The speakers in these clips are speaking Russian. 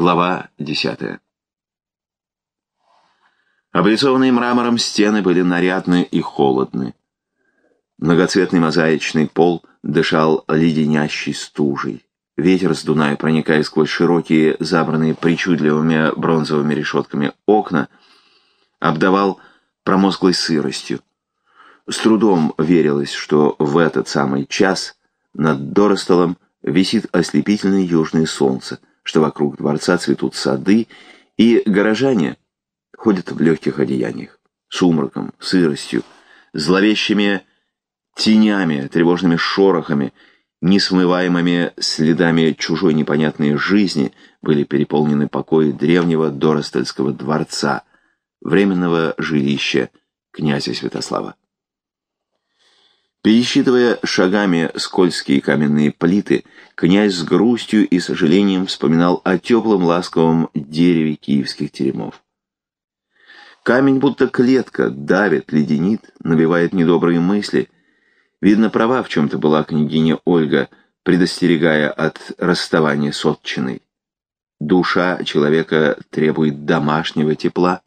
Глава 10. Облицованные мрамором стены были нарядны и холодны. Многоцветный мозаичный пол дышал леденящей стужей. Ветер с Дуная, проникая сквозь широкие, забранные причудливыми бронзовыми решетками окна, обдавал промозглой сыростью. С трудом верилось, что в этот самый час над Доростолом висит ослепительное южное солнце, что вокруг дворца цветут сады, и горожане ходят в легких одеяниях, сумраком, сыростью, зловещими тенями, тревожными шорохами, несмываемыми следами чужой непонятной жизни были переполнены покои древнего Доростельского дворца, временного жилища князя Святослава. Пересчитывая шагами скользкие каменные плиты, князь с грустью и сожалением вспоминал о теплом ласковом дереве киевских теремов. Камень будто клетка, давит, леденит, набивает недобрые мысли. Видно, права в чем-то была княгиня Ольга, предостерегая от расставания с отчиной. Душа человека требует домашнего тепла.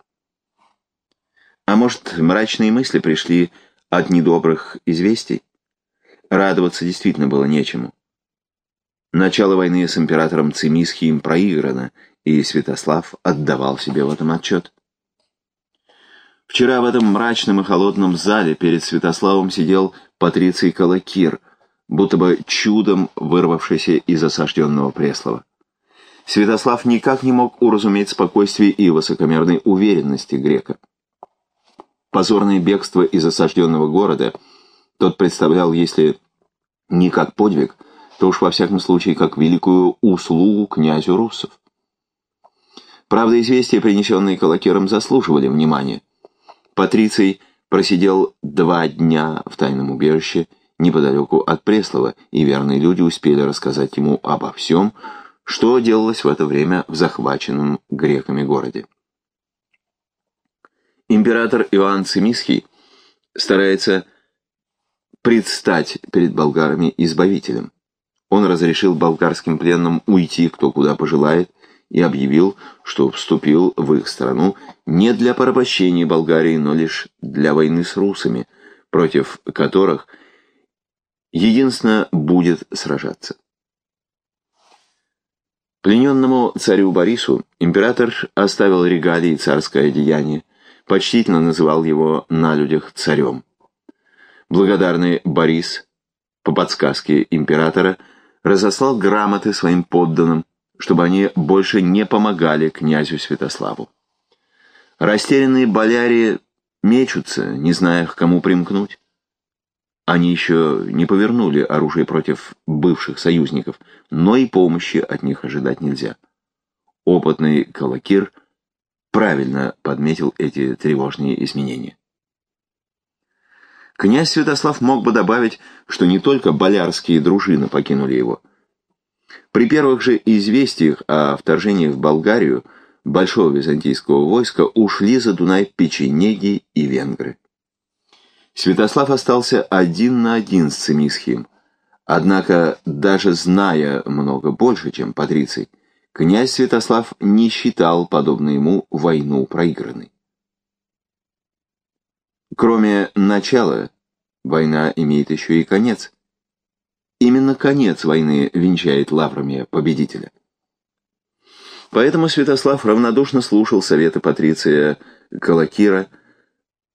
А может, мрачные мысли пришли от недобрых известий. Радоваться действительно было нечему. Начало войны с императором Цимисхием проиграно, и Святослав отдавал себе в этом отчет. Вчера в этом мрачном и холодном зале перед Святославом сидел Патриций Калакир, будто бы чудом вырвавшийся из осажденного Преслова. Святослав никак не мог уразуметь спокойствие и высокомерной уверенности грека. Позорное бегство из осажденного города тот представлял, если не как подвиг, то уж во всяком случае как великую услугу князю руссов. Правда, известия, принесенные Калакером, заслуживали внимания. Патриций просидел два дня в тайном убежище неподалеку от Преслова, и верные люди успели рассказать ему обо всем, что делалось в это время в захваченном греками городе. Император Иоанн Цимисхий старается предстать перед болгарами избавителем. Он разрешил болгарским пленным уйти кто куда пожелает и объявил, что вступил в их страну не для порабощения Болгарии, но лишь для войны с русами, против которых единственно будет сражаться. Плененному царю Борису император оставил регалии царское одеяние, почтительно называл его на людях царем. Благодарный Борис, по подсказке императора, разослал грамоты своим подданным, чтобы они больше не помогали князю Святославу. Растерянные болярии мечутся, не зная, к кому примкнуть. Они еще не повернули оружие против бывших союзников, но и помощи от них ожидать нельзя. Опытный Калакир правильно подметил эти тревожные изменения. Князь Святослав мог бы добавить, что не только болярские дружины покинули его. При первых же известиях о вторжении в Болгарию большого византийского войска ушли за Дунай печенеги и венгры. Святослав остался один на один с Цимисхием, однако, даже зная много больше, чем Патриций, князь Святослав не считал, подобно ему, войну проигранной. Кроме начала, война имеет еще и конец. Именно конец войны венчает лаврами победителя. Поэтому Святослав равнодушно слушал советы Патриция Калакира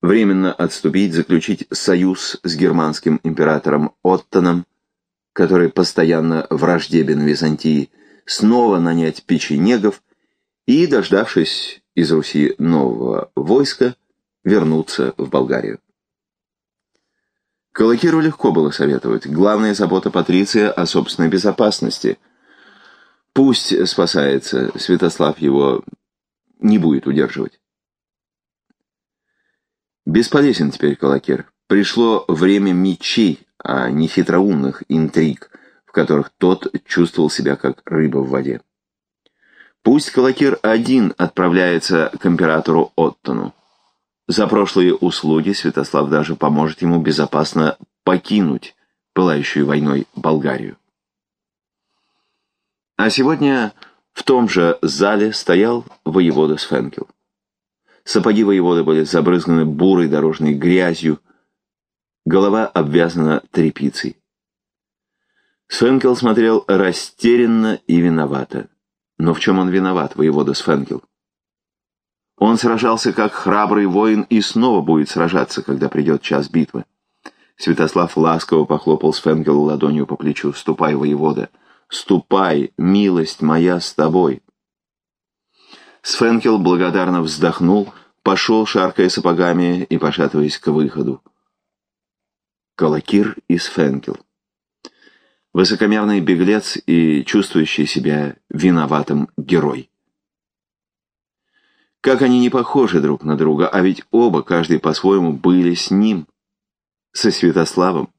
временно отступить, заключить союз с германским императором Оттоном, который постоянно враждебен Византии, снова нанять печенегов и, дождавшись из Руси нового войска, вернуться в Болгарию. Калакиру легко было советовать. Главная забота Патриция о собственной безопасности. Пусть спасается, Святослав его не будет удерживать. Бесполезен теперь Калакир. Пришло время мечей, а не хитроумных интриг – которых тот чувствовал себя как рыба в воде. Пусть Калакир один отправляется к императору Оттону. За прошлые услуги Святослав даже поможет ему безопасно покинуть пылающую войной Болгарию. А сегодня В том же зале стоял воевода Сфенкел. Сапоги воеводы были забрызганы бурой дорожной грязью, голова обвязана тряпицей. Сфенкел смотрел растерянно и виновато. Но в чем он виноват, воевода Сфенкел? Он сражался как храбрый воин и снова будет сражаться, когда придет час битвы. Святослав ласково похлопал Сфенкелу ладонью по плечу. «Ступай, воевода! Ступай, милость моя с тобой!» Сфенкел благодарно вздохнул, пошел, шаркая сапогами и пошатываясь к выходу. Калакир и Сфенкел. Высокомерный беглец и чувствующий себя виноватым герой. Как они не похожи друг на друга, а ведь оба, каждый по-своему, были с ним, со Святославом.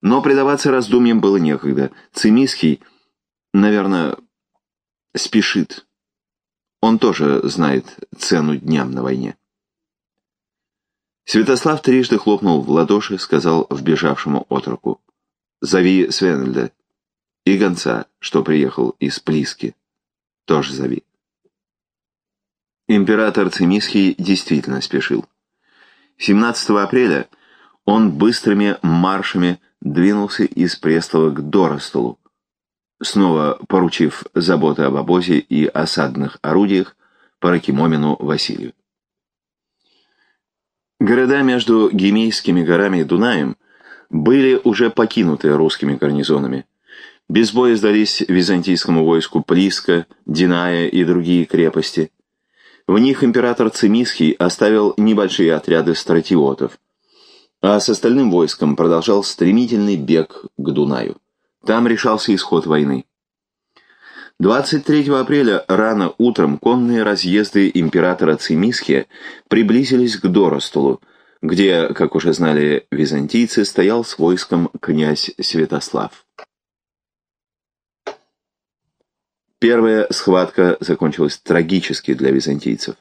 Но предаваться раздумьям было некогда. Цимиский, наверное, спешит. Он тоже знает цену дням на войне. Святослав трижды хлопнул в ладоши, сказал вбежавшему отроку. «Зови Свенельда и гонца, что приехал из Плиски. Тоже зови». Император Цимисхий действительно спешил. 17 апреля он быстрыми маршами двинулся из Преслова к Доростолу, снова поручив заботы об обозе и осадных орудиях Паракимомину Василию. Города между Гемейскими горами и Дунаем были уже покинуты русскими гарнизонами. Без боя сдались византийскому войску Плиска, Диная и другие крепости – в них император Цимисхий оставил небольшие отряды стратиотов, а с остальным войском продолжал стремительный бег к Дунаю. Там решался исход войны. 23 апреля рано утром конные разъезды императора Цимисхия приблизились к Доростолу, где, как уже знали византийцы, стоял с войском князь Святослав. Первая схватка закончилась трагически для византийцев.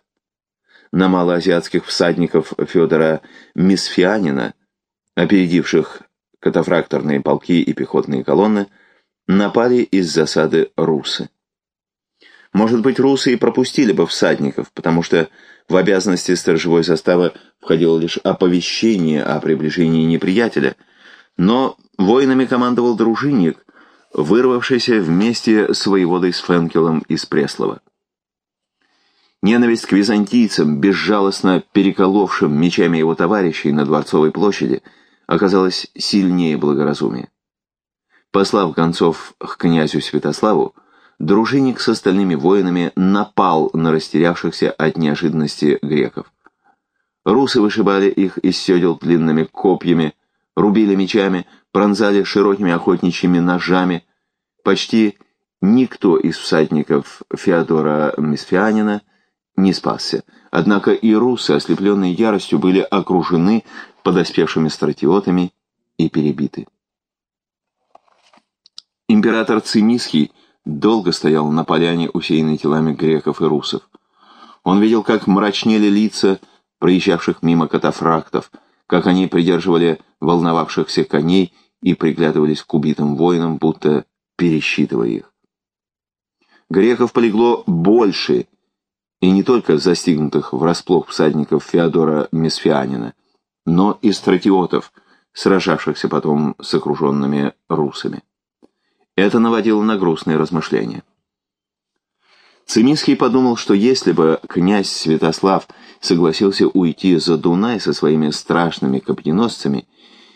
На малоазиатских всадников Федора Мисфианина, опередивших катафракторные полки и пехотные колонны, напали из засады русы. Может быть, русы и пропустили бы всадников, потому что в обязанности сторожевой заставы входило лишь оповещение о приближении неприятеля, но воинами командовал дружинник, вырвавшийся вместе с воеводой Сфенкелом из Преслова. Ненависть к византийцам, безжалостно переколовшим мечами его товарищей на Дворцовой площади, оказалась сильнее благоразумия. Послав гонцов к князю Святославу, дружинник с остальными воинами напал на растерявшихся от неожиданности греков. Русы вышибали их из седел длинными копьями, рубили мечами, пронзали широкими охотничьими ножами. Почти никто из всадников Феодора Месфианина не спасся. Однако и русы, ослепленные яростью, были окружены подоспевшими стратиотами и перебиты. Император Цимисхий долго стоял на поляне, усеянной телами греков и русов. Он видел, как мрачнели лица проезжавших мимо катафрактов, как они придерживали волновавшихся коней и приглядывались к убитым воинам, будто пересчитывая их. Греков полегло больше, и не только застигнутых врасплох всадников Феодора Месфианина, но и стратиотов, сражавшихся потом с окруженными русами. Это наводило на грустные размышления. Цимиский подумал, что если бы князь Святослав согласился уйти за Дунай со своими страшными копьеносцами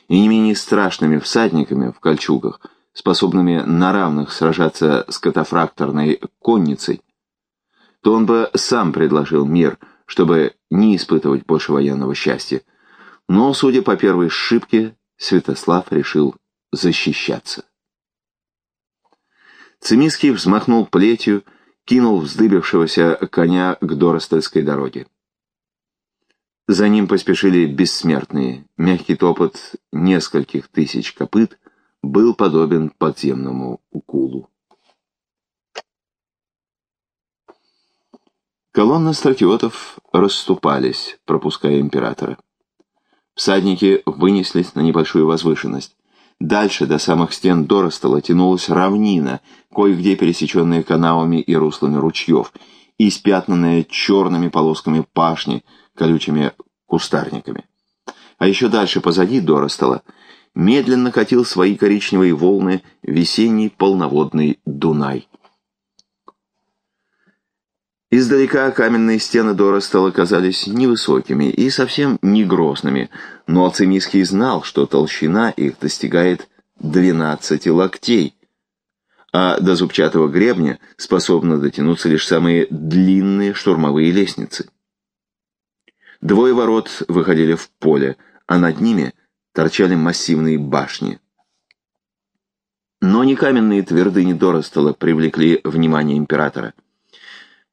и не менее страшными всадниками в кольчугах, способными на равных сражаться с катафракторной конницей, то он бы сам предложил мир, чтобы не испытывать больше военного счастья. Но, судя по первой шибке, Святослав решил защищаться. Цимиский взмахнул плетью, кинул вздыбившегося коня к Доростольской дороге. За ним поспешили бессмертные. Мягкий топот нескольких тысяч копыт был подобен подземному укулу. Колонны стратиотов расступались, пропуская императора. Всадники вынеслись на небольшую возвышенность. Дальше, до самых стен Доростола, тянулась равнина, кое-где пересеченная канавами и руслами ручьев, и спятнанная черными полосками пашни, колючими кустарниками. А еще дальше, позади Доростола, медленно катил свои коричневые волны весенний полноводный Дунай. Издалека каменные стены Доростола казались невысокими и совсем не грозными, но Ацемийский знал, что толщина их достигает 12 локтей, а до зубчатого гребня способны дотянуться лишь самые длинные штурмовые лестницы. Двое ворот выходили в поле, а над ними торчали массивные башни. Но не каменные твердыни Доростола привлекли внимание императора.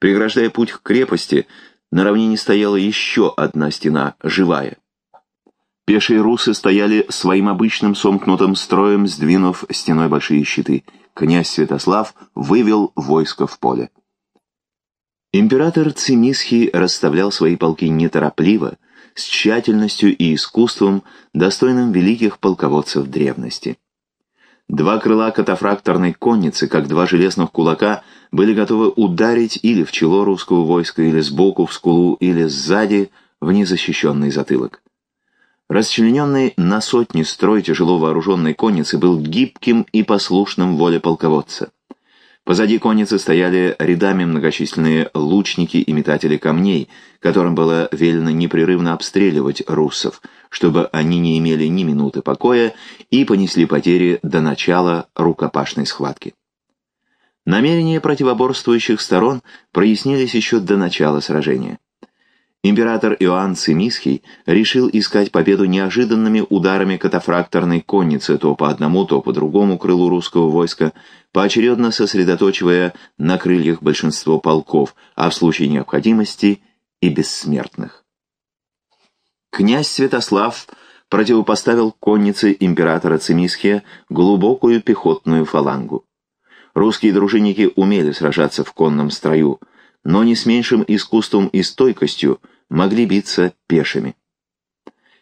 Преграждая путь к крепости, на равнине стояла еще одна стена, живая. Пешие русы стояли своим обычным сомкнутым строем, сдвинув стеной большие щиты. Князь Святослав вывел войско в поле. Император Цимисхий расставлял свои полки неторопливо, с тщательностью и искусством, достойным великих полководцев древности. Два крыла катафракторной конницы, как два железных кулака, были готовы ударить или в чело русского войска, или сбоку в скулу, или сзади в незащищенный затылок. Расчлененный на сотни строй тяжело вооруженной конницы был гибким и послушным воле полководца. Позади конницы стояли рядами многочисленные лучники и метатели камней, которым было велено непрерывно обстреливать руссов, чтобы они не имели ни минуты покоя и понесли потери до начала рукопашной схватки. Намерения противоборствующих сторон прояснились еще до начала сражения. Император Иоанн Цимисхий решил искать победу неожиданными ударами катафракторной конницы то по одному, то по другому крылу русского войска, поочередно сосредоточивая на крыльях большинство полков, а в случае необходимости и бессмертных. Князь Святослав противопоставил коннице императора Цимисхия глубокую пехотную фалангу. Русские дружинники умели сражаться в конном строю, но не с меньшим искусством и стойкостью могли биться пешими.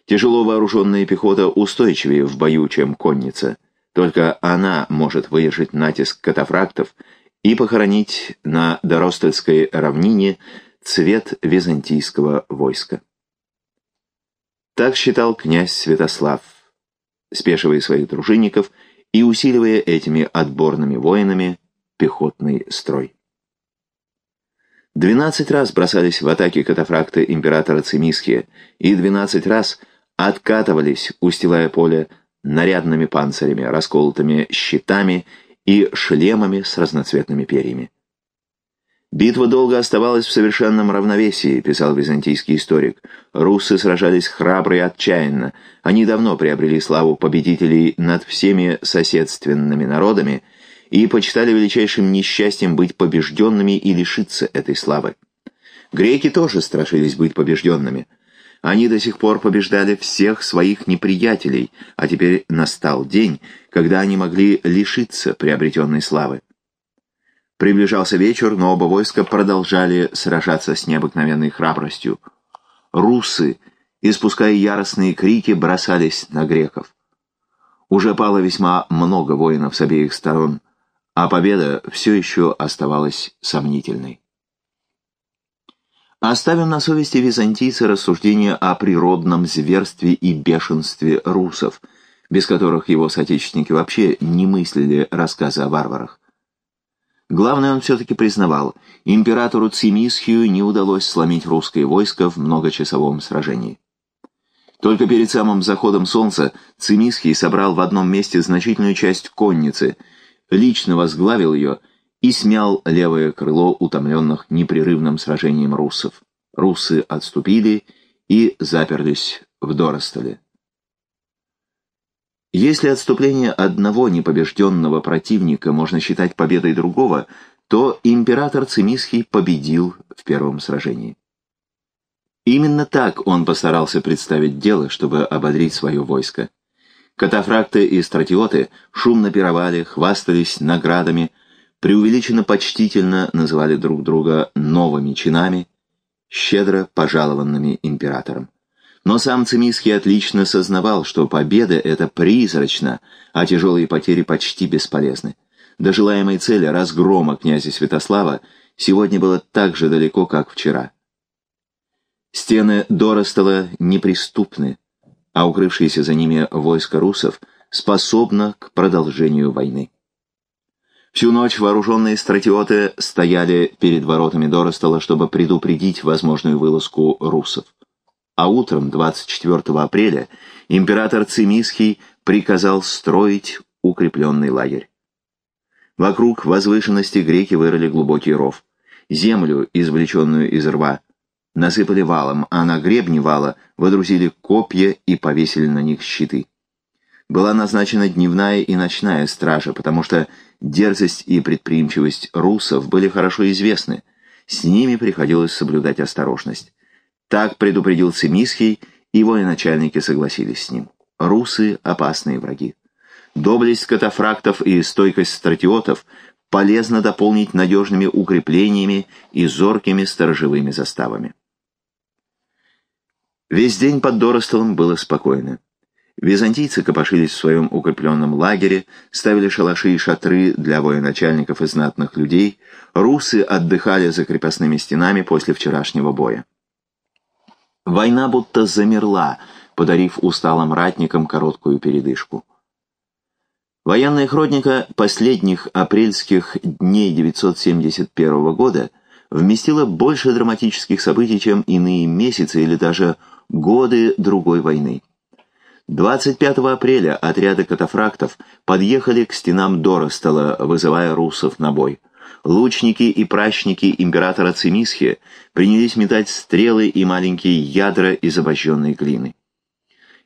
Тяжело вооруженная пехота устойчивее в бою, чем конница. Только она может выдержать натиск катафрактов и похоронить на Доростольской равнине цвет византийского войска. Так считал князь Святослав, спешивая своих дружинников и усиливая этими отборными воинами пехотный строй. Двенадцать раз бросались в атаки катафракты императора Цимисхия, и двенадцать раз откатывались, устилая поле нарядными панцирями, расколотыми щитами и шлемами с разноцветными перьями. «Битва долго оставалась в совершенном равновесии», — писал византийский историк. «Руссы сражались храбро и отчаянно. Они давно приобрели славу победителей над всеми соседственными народами — и почитали величайшим несчастьем быть побежденными и лишиться этой славы. Греки тоже страшились быть побежденными. Они до сих пор побеждали всех своих неприятелей, а теперь настал день, когда они могли лишиться приобретенной славы. Приближался вечер, но оба войска продолжали сражаться с необыкновенной храбростью. Русы, испуская яростные крики, бросались на греков. Уже пало весьма много воинов с обеих сторон а победа все еще оставалась сомнительной. Оставим на совести византийцы рассуждения о природном зверстве и бешенстве русов, без которых его соотечественники вообще не мыслили рассказы о варварах. Главное, он все-таки признавал, императору Цимисхию не удалось сломить русское войско в многочасовом сражении. Только перед самым заходом солнца Цимисхий собрал в одном месте значительную часть конницы – лично возглавил ее и смял левое крыло утомленных непрерывным сражением руссов. Руссы отступили и заперлись в Доростоле. Если отступление одного непобежденного противника можно считать победой другого, то император Цимисхий победил в первом сражении. Именно так он постарался представить дело, чтобы ободрить свое войско. Катафракты и стратиоты шумно пировали, хвастались наградами, преувеличенно почтительно называли друг друга новыми чинами, щедро пожалованными императором. Но сам Цимиский отлично сознавал, что победа — это призрачно, а тяжелые потери почти бесполезны. До желаемой цели разгрома князя Святослава сегодня было так же далеко, как вчера. Стены Доростола неприступны, а укрывшееся за ними войско русов способно к продолжению войны. Всю ночь вооруженные стратиоты стояли перед воротами Доростола, чтобы предупредить возможную вылазку русов. А утром 24 апреля император Цимисхий приказал строить укрепленный лагерь. Вокруг возвышенности греки вырыли глубокий ров. Землю, извлеченную из рва, насыпали валом, а на гребне вала водрузили копья и повесили на них щиты. Была назначена дневная и ночная стража, потому что дерзость и предприимчивость русов были хорошо известны. С ними приходилось соблюдать осторожность. Так предупредил Цимисхий, и военачальники согласились с ним. Русы — опасные враги. Доблесть катафрактов и стойкость стратиотов полезно дополнить надежными укреплениями и зоркими сторожевыми заставами. Весь день под Доростолом было спокойно. Византийцы копошились в своем укрепленном лагере, ставили шалаши и шатры для военачальников и знатных людей, русы отдыхали за крепостными стенами после вчерашнего боя. Война будто замерла, подарив усталым ратникам короткую передышку. Военная хроника последних апрельских дней 971 года вместила больше драматических событий, чем иные месяцы или даже годы другой войны. 25 апреля отряды катафрактов подъехали к стенам Доростола, вызывая русов на бой. Лучники и пращники императора Цимисхи принялись метать стрелы и маленькие ядра из обожженной глины.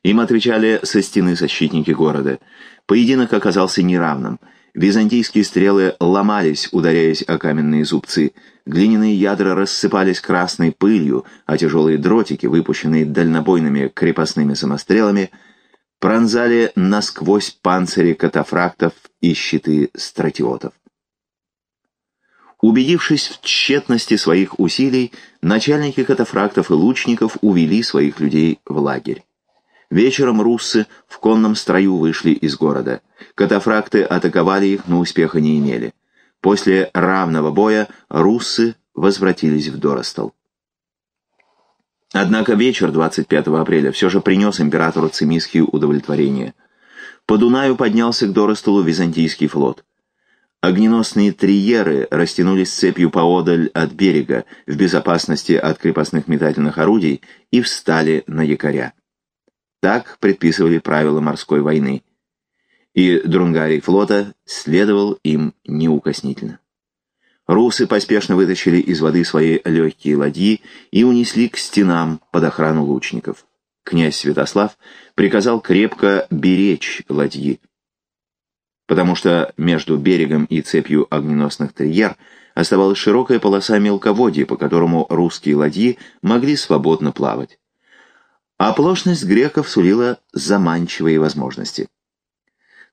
Им отвечали со стены защитники города. Поединок оказался неравным. Византийские стрелы ломались, ударяясь о каменные зубцы. Глиняные ядра рассыпались красной пылью, а тяжелые дротики, выпущенные дальнобойными крепостными самострелами, пронзали насквозь панцири катафрактов и щиты стратиотов. Убедившись в тщетности своих усилий, начальники катафрактов и лучников увели своих людей в лагерь. Вечером руссы в конном строю вышли из города. Катафракты атаковали их, но успеха не имели. После равного боя руссы возвратились в Доростол. Однако вечер 25 апреля все же принес императору Цимисхию удовлетворение. По Дунаю поднялся к Доростолу византийский флот. Огненосные триеры растянулись цепью поодаль от берега, в безопасности от крепостных метательных орудий, и встали на якоря. Так предписывали правила морской войны. И Друнгарий флота следовал им неукоснительно. Русы поспешно вытащили из воды свои легкие ладьи и унесли к стенам под охрану лучников. Князь Святослав приказал крепко беречь ладьи, потому что между берегом и цепью огненосных триер оставалась широкая полоса мелководья, по которому русские ладьи могли свободно плавать. Оплошность греков сулила заманчивые возможности.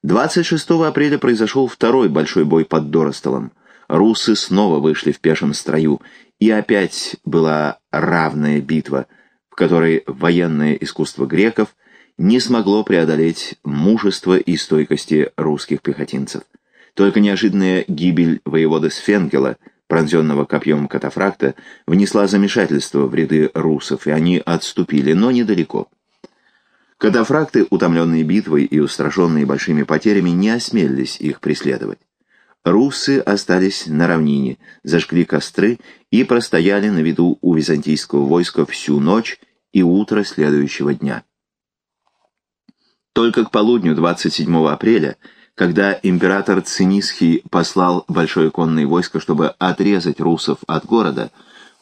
26 апреля произошел второй большой бой под Доростолом. Русы снова вышли в пешем строю, и опять была равная битва, в которой военное искусство греков не смогло преодолеть мужество и стойкости русских пехотинцев. Только неожиданная гибель воевода Сфенгела – пронзенного копьем катафракта, внесла замешательство в ряды русов, и они отступили, но недалеко. Катафракты, утомленные битвой и устрашенные большими потерями, не осмелились их преследовать. Русы остались на равнине, зажгли костры и простояли на виду у византийского войска всю ночь и утро следующего дня. Только к полудню 27 апреля когда император Цинисхий послал большое конное войско, чтобы отрезать русов от города,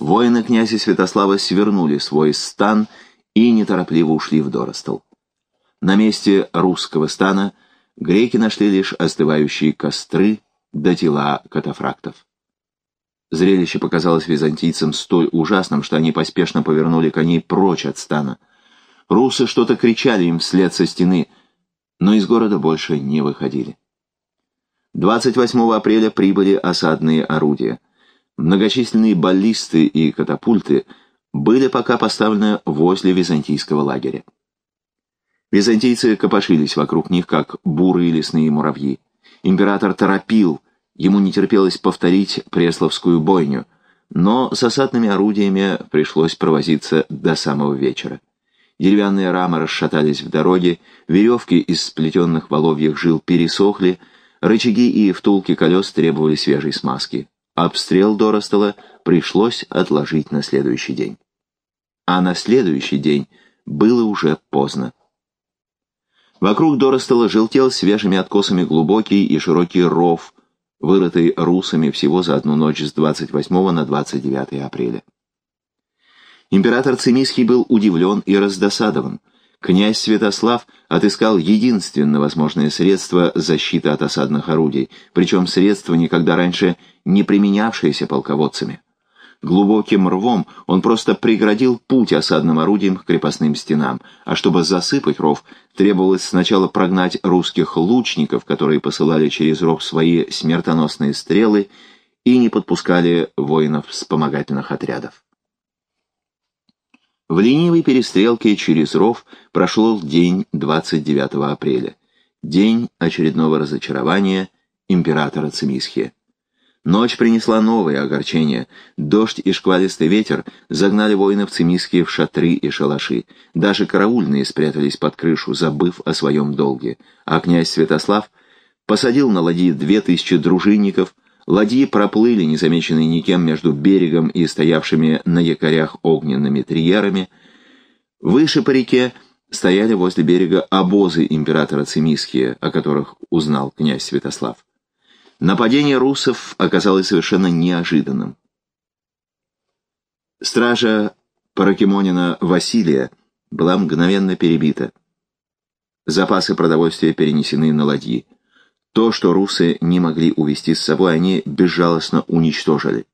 воины князя Святослава свернули свой стан и неторопливо ушли в Доростол. На месте русского стана греки нашли лишь остывающие костры до тела катафрактов. Зрелище показалось византийцам столь ужасным, что они поспешно повернули коней прочь от стана. Русы что-то кричали им вслед со стены — но из города больше не выходили. 28 апреля прибыли осадные орудия. Многочисленные баллисты и катапульты были пока поставлены возле византийского лагеря. Византийцы копошились вокруг них, как бурые лесные муравьи. Император торопил, ему не терпелось повторить Пресловскую бойню, но с осадными орудиями пришлось провозиться до самого вечера. Деревянные рамы расшатались в дороге, веревки из сплетенных воловьих жил пересохли, рычаги и втулки колес требовали свежей смазки. Обстрел Доростола пришлось отложить на следующий день. А на следующий день было уже поздно. Вокруг Доростола желтел свежими откосами глубокий и широкий ров, вырытый русами всего за одну ночь с 28 на 29 апреля. Император Цимиский был удивлен и раздосадован. Князь Святослав отыскал единственное возможное средство защиты от осадных орудий, причем средство, никогда раньше не применявшееся полководцами. Глубоким рвом он просто преградил путь осадным орудиям к крепостным стенам, а чтобы засыпать ров, требовалось сначала прогнать русских лучников, которые посылали через ров свои смертоносные стрелы и не подпускали воинов вспомогательных отрядов. В ленивой перестрелке через ров прошел день 29 апреля, день очередного разочарования императора Цимисхи. Ночь принесла новые огорчения. Дождь и шквалистый ветер загнали воинов Цимисхи в шатры и шалаши. Даже караульные спрятались под крышу, забыв о своем долге. А князь Святослав посадил на ладьи две тысячи дружинников – Ладьи проплыли, незамеченные никем, между берегом и стоявшими на якорях огненными триерами. Выше по реке стояли возле берега обозы императора Цимиския, о которых узнал князь Святослав. Нападение русов оказалось совершенно неожиданным. Стража Паракимонина Василия была мгновенно перебита. Запасы продовольствия перенесены на ладьи. То, что русы не могли увести с собой, они безжалостно уничтожили.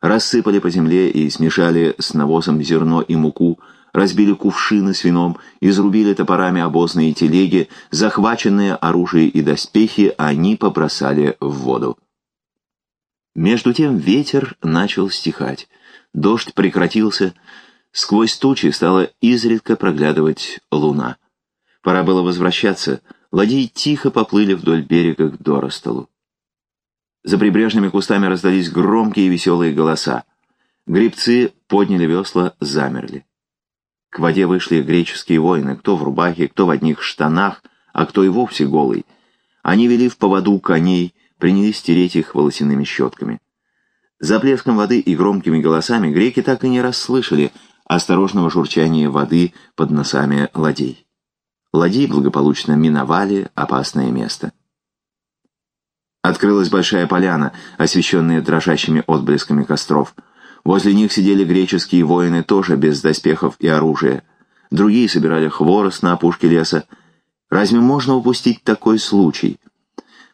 Рассыпали по земле и смешали с навозом зерно и муку, разбили кувшины с вином, изрубили топорами обозные телеги, захваченные оружие и доспехи они побросали в воду. Между тем ветер начал стихать, дождь прекратился, сквозь тучи стала изредка проглядывать луна. Пора было возвращаться — Ладьи тихо поплыли вдоль берега к Доростолу. За прибрежными кустами раздались громкие и веселые голоса. Гребцы подняли весла, замерли. К воде вышли греческие воины, кто в рубахе, кто в одних штанах, а кто и вовсе голый. Они вели в поводу коней, принялись стереть их волосяными щетками. За плеском воды и громкими голосами греки так и не расслышали осторожного журчания воды под носами ладей. Ладьи благополучно миновали опасное место. Открылась большая поляна, освещенная дрожащими отблесками костров. Возле них сидели греческие воины, тоже без доспехов и оружия. Другие собирали хворост на опушке леса. Разве можно упустить такой случай?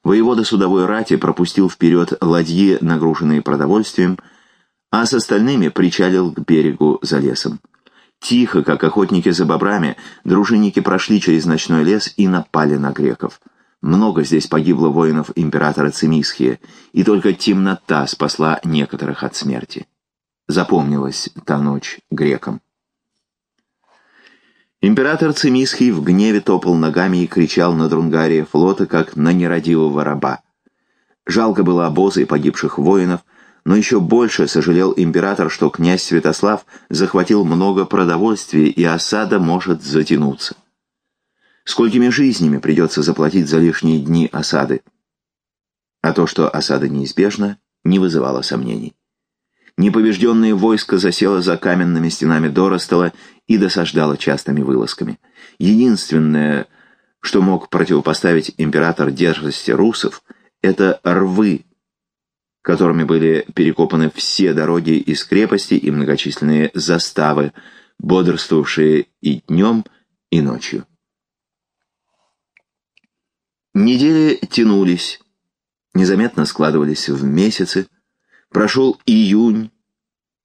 Воевода судовой рати пропустил вперед ладьи, нагруженные продовольствием, а с остальными причалил к берегу за лесом. Тихо, как охотники за бобрами, дружинники прошли через ночной лес и напали на греков. Много здесь погибло воинов императора Цимисхия, и только темнота спасла некоторых от смерти. Запомнилась та ночь грекам. Император Цимисхий в гневе топал ногами и кричал на Друнгария флота, как на нерадивого раба. Жалко было обозы и погибших воинов — но еще больше сожалел император, что князь Святослав захватил много продовольствия, и осада может затянуться. Сколькими жизнями придется заплатить за лишние дни осады? А то, что осада неизбежна, не вызывало сомнений. Непобежденное войско засело за каменными стенами Доростола и досаждало частыми вылазками. Единственное, что мог противопоставить император дерзости русов, это рвы которыми были перекопаны все дороги из крепости и многочисленные заставы, бодрствовавшие и днем, и ночью. Недели тянулись, незаметно складывались в месяцы. Прошел июнь,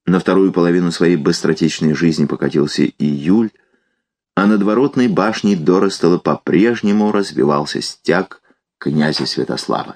на вторую половину своей быстротечной жизни покатился июль, а над воротной башней Доростола по-прежнему развивался стяг князя Святослава.